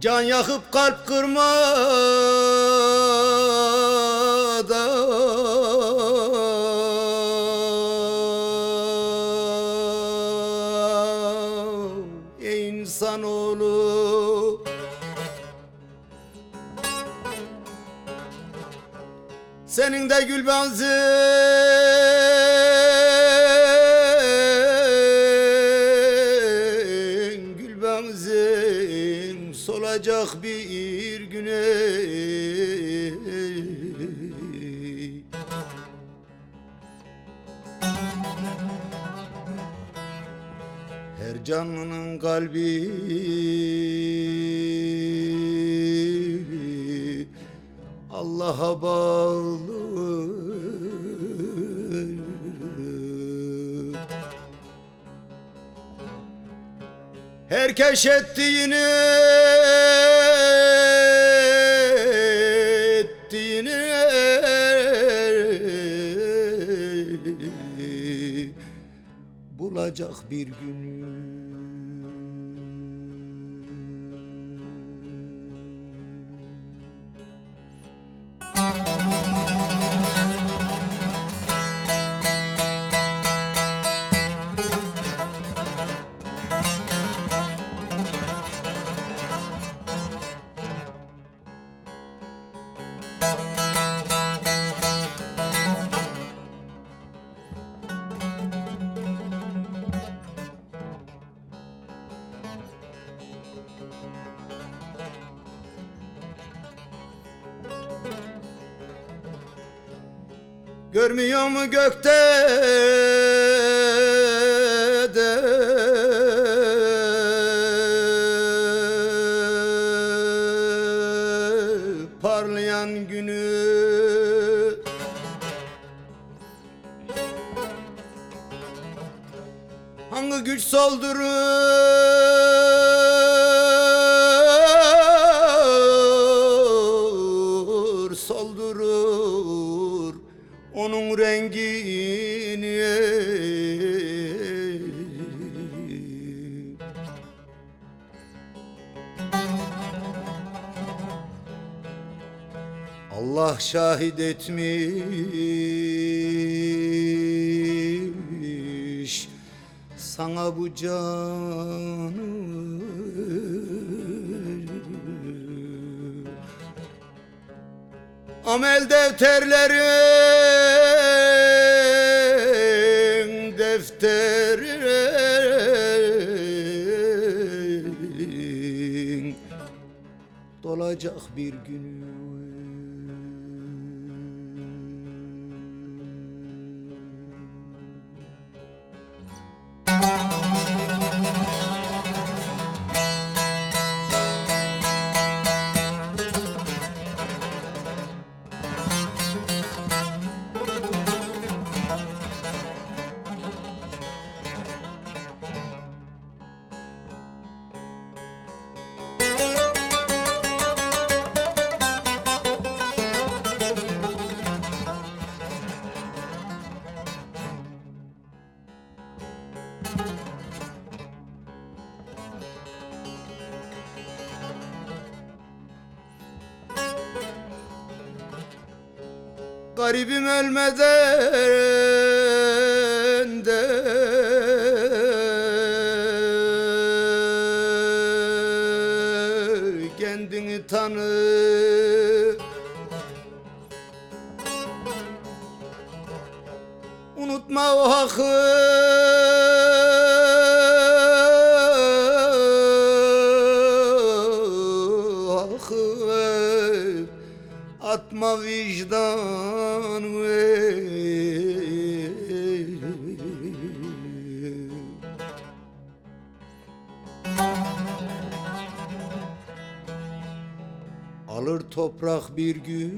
Can yakıp kalp kırma da insanoğlu Senin de gül benzin Gül benzin Solacak bir güne. Her canlının kalbi Allah'a bağlı Herkes ettiğini ettiğini bulacak bir gün. Görmüyor mu gökte de? Parlayan günü. Hangi güç soldurur, Allah şahit etmiş. Sana bu canı Amel defterlerin defterin dolacak bir günü Garibim ölmeden de. Kendini tanı. Unutma o hakkı atma vicdan Alır toprak bir gün.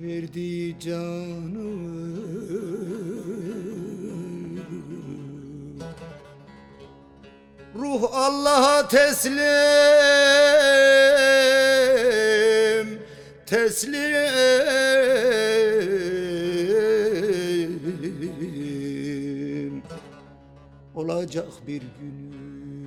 Verdiği canı Ruh Allah'a teslim Teslim. Olacak bir gün